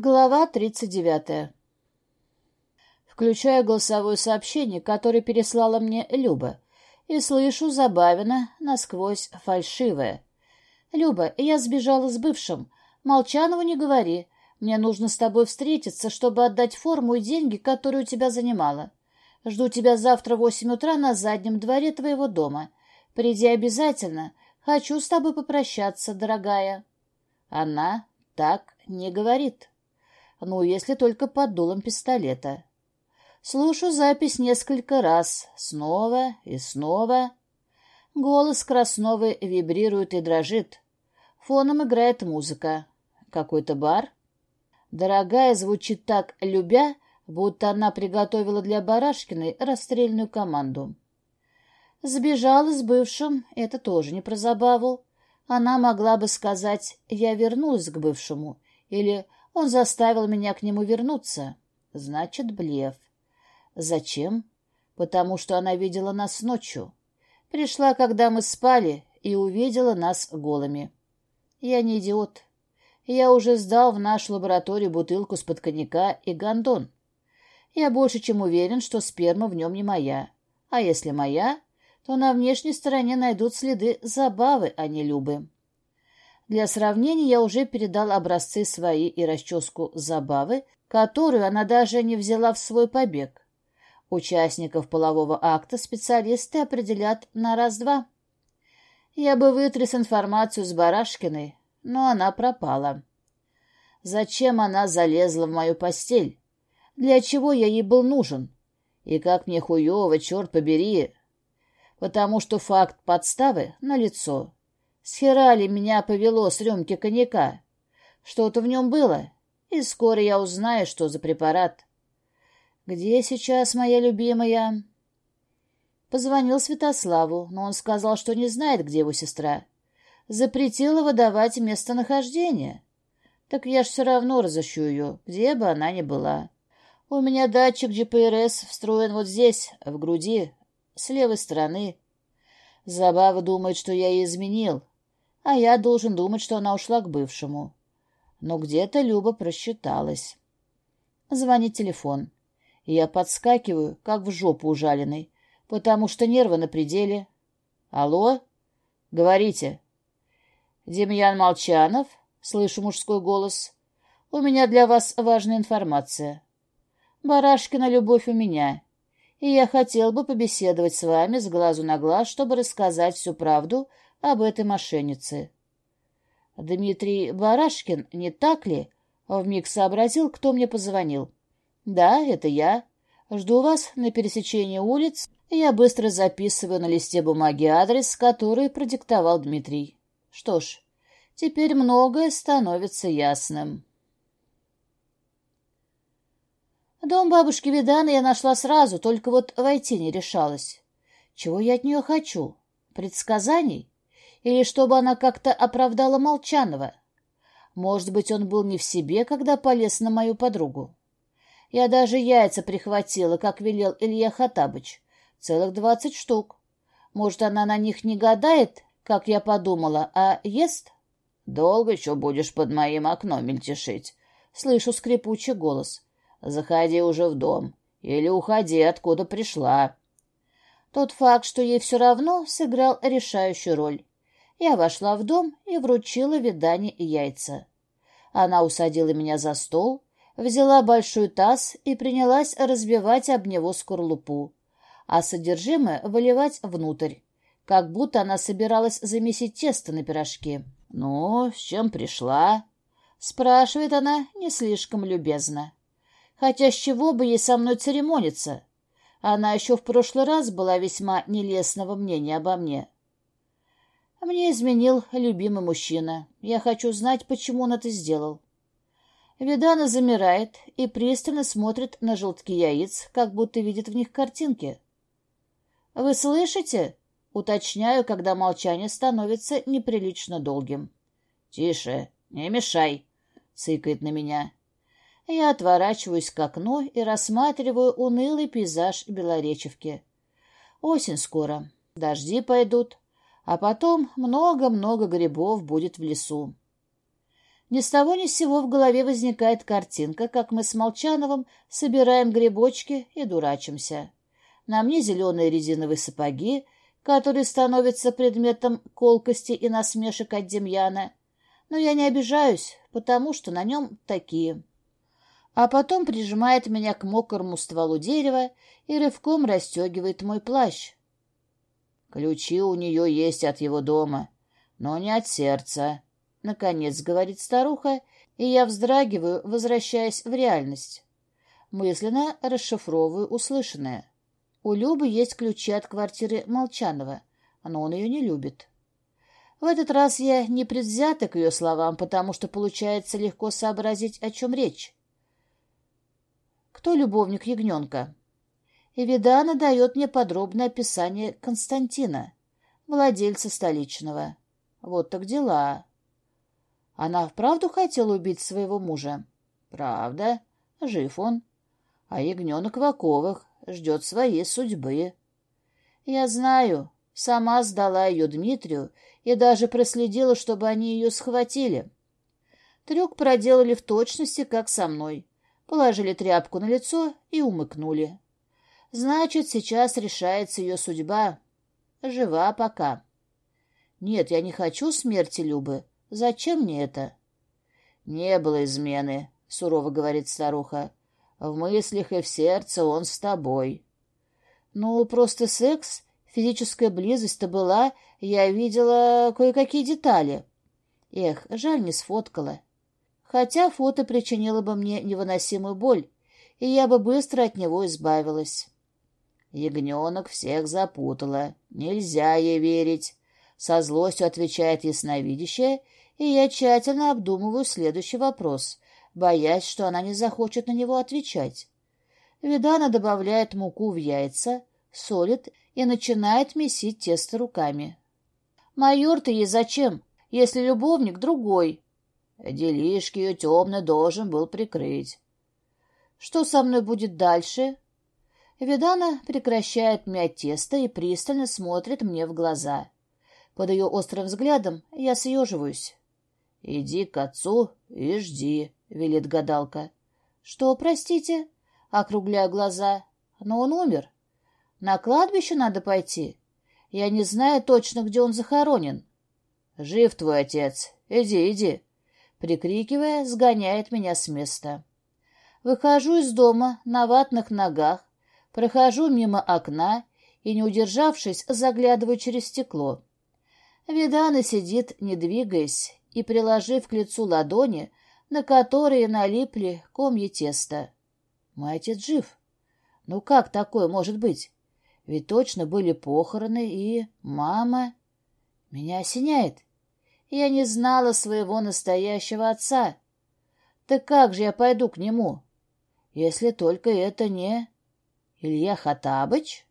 Глава 39. Включаю голосовое сообщение, которое переслала мне Люба, и слышу забавно, насквозь фальшивое. «Люба, я сбежала с бывшим. Молчанову не говори. Мне нужно с тобой встретиться, чтобы отдать форму и деньги, которые у тебя занимала. Жду тебя завтра в восемь утра на заднем дворе твоего дома. Приди обязательно. Хочу с тобой попрощаться, дорогая». Она так не говорит. Ну, если только под дулом пистолета. Слушаю запись несколько раз, снова и снова. Голос Красновой вибрирует и дрожит. Фоном играет музыка. Какой-то бар. Дорогая звучит так, любя, будто она приготовила для Барашкиной расстрельную команду. Сбежала с бывшим, это тоже не про забаву. Она могла бы сказать «я вернулась к бывшему» или он заставил меня к нему вернуться. Значит, блеф. Зачем? Потому что она видела нас ночью. Пришла, когда мы спали, и увидела нас голыми. Я не идиот. Я уже сдал в нашу лабораторию бутылку с-под коньяка и гондон. Я больше чем уверен, что сперма в нем не моя. А если моя, то на внешней стороне найдут следы забавы, а не любы. Для сравнения я уже передал образцы свои и расческу забавы, которую она даже не взяла в свой побег. Участников полового акта специалисты определят на раз-два. Я бы вытряс информацию с Барашкиной, но она пропала. Зачем она залезла в мою постель? Для чего я ей был нужен? И как мне хуево, черт побери! Потому что факт подставы налицо. Схера ли меня повело с рюмки коньяка? Что-то в нем было, и скоро я узнаю, что за препарат. Где сейчас моя любимая? Позвонил Святославу, но он сказал, что не знает, где его сестра. Запретила выдавать местонахождение. Так я ж все равно разыщу ее, где бы она ни была. У меня датчик GPRS встроен вот здесь, в груди, с левой стороны. Забава думает, что я ей изменил, а я должен думать, что она ушла к бывшему. Но где-то Люба просчиталась. Звонит телефон. Я подскакиваю, как в жопу ужаленный, потому что нервы на пределе. «Алло? Говорите». «Демьян Молчанов?» — слышу мужской голос. «У меня для вас важная информация. Барашкина любовь у меня, и я хотел бы побеседовать с вами с глазу на глаз, чтобы рассказать всю правду об этой мошеннице. Дмитрий Барашкин, не так ли? Вмиг сообразил, кто мне позвонил. Да, это я. Жду вас на пересечении улиц, я быстро записываю на листе бумаги адрес, который продиктовал Дмитрий. Что ж, теперь многое становится ясным. Дом бабушки Видана я нашла сразу, только вот войти не решалась. Чего я от нее хочу? Предсказаний? Или чтобы она как-то оправдала Молчанова? Может быть, он был не в себе, когда полез на мою подругу? Я даже яйца прихватила, как велел Илья Хатабыч. Целых двадцать штук. Может, она на них не гадает, как я подумала, а ест? Долго еще будешь под моим окном мельтешить. Слышу скрипучий голос. Заходи уже в дом. Или уходи, откуда пришла. Тот факт, что ей все равно, сыграл решающую роль. Я вошла в дом и вручила Видане яйца. Она усадила меня за стол, взяла большой таз и принялась разбивать об него скорлупу, а содержимое выливать внутрь, как будто она собиралась замесить тесто на пирожке. «Ну, с чем пришла?» — спрашивает она не слишком любезно. Хотя с чего бы ей со мной церемониться? Она еще в прошлый раз была весьма нелестного мнения обо мне. Мне изменил любимый мужчина. Я хочу знать, почему он это сделал. Видана замирает и пристально смотрит на желтки яиц, как будто видит в них картинки. «Вы слышите?» — уточняю, когда молчание становится неприлично долгим. «Тише, не мешай!» — цыкает на меня. Я отворачиваюсь к окну и рассматриваю унылый пейзаж Белоречевки. Осень скоро, дожди пойдут, а потом много-много грибов будет в лесу. Ни с того ни с сего в голове возникает картинка, как мы с Молчановым собираем грибочки и дурачимся. На мне зеленые резиновые сапоги, которые становятся предметом колкости и насмешек от Демьяна. Но я не обижаюсь, потому что на нем такие. А потом прижимает меня к мокрому стволу дерева и рывком расстегивает мой плащ. Ключи у нее есть от его дома, но не от сердца. Наконец, говорит старуха, и я вздрагиваю, возвращаясь в реальность. Мысленно расшифровываю услышанное. У Любы есть ключи от квартиры Молчанова, но он ее не любит. В этот раз я не предвзята к ее словам, потому что получается легко сообразить, о чем речь. Кто любовник ягненка? И Видана дает мне подробное описание Константина, владельца столичного. Вот так дела. Она вправду хотела убить своего мужа? Правда. Жив он. А ягненок в оковах ждет своей судьбы. Я знаю, сама сдала ее Дмитрию и даже проследила, чтобы они ее схватили. Трюк проделали в точности, как со мной. Положили тряпку на лицо и умыкнули. Значит, сейчас решается ее судьба. Жива пока. Нет, я не хочу смерти Любы. Зачем мне это? Не было измены, сурово говорит старуха. В мыслях и в сердце он с тобой. Ну, просто секс, физическая близость-то была, я видела кое-какие детали. Эх, жаль, не сфоткала. Хотя фото причинило бы мне невыносимую боль, и я бы быстро от него избавилась. Ягненок всех запутала. Нельзя ей верить. Со злостью отвечает ясновидящая, и я тщательно обдумываю следующий вопрос, боясь, что она не захочет на него отвечать. Видана добавляет муку в яйца, солит и начинает месить тесто руками. «Майор-то ей зачем, если любовник другой?» Делишки ее темно должен был прикрыть. «Что со мной будет дальше?» Видана прекращает мять тесто и пристально смотрит мне в глаза. Под ее острым взглядом я съеживаюсь. «Иди к отцу и жди», — велит гадалка. «Что, простите?» — округляю глаза. «Но он умер. На кладбище надо пойти. Я не знаю точно, где он захоронен». «Жив твой отец. Иди, иди», — прикрикивая, сгоняет меня с места. Выхожу из дома на ватных ногах, прохожу мимо окна и, не удержавшись, заглядываю через стекло. Видана сидит, не двигаясь, и приложив к лицу ладони, на которые налипли комья теста. Мой отец жив. Ну как такое может быть? Ведь точно были похороны и... Мама... Меня осеняет. Я не знала своего настоящего отца. Так как же я пойду к нему? Если только это не... Илья Хатабыч?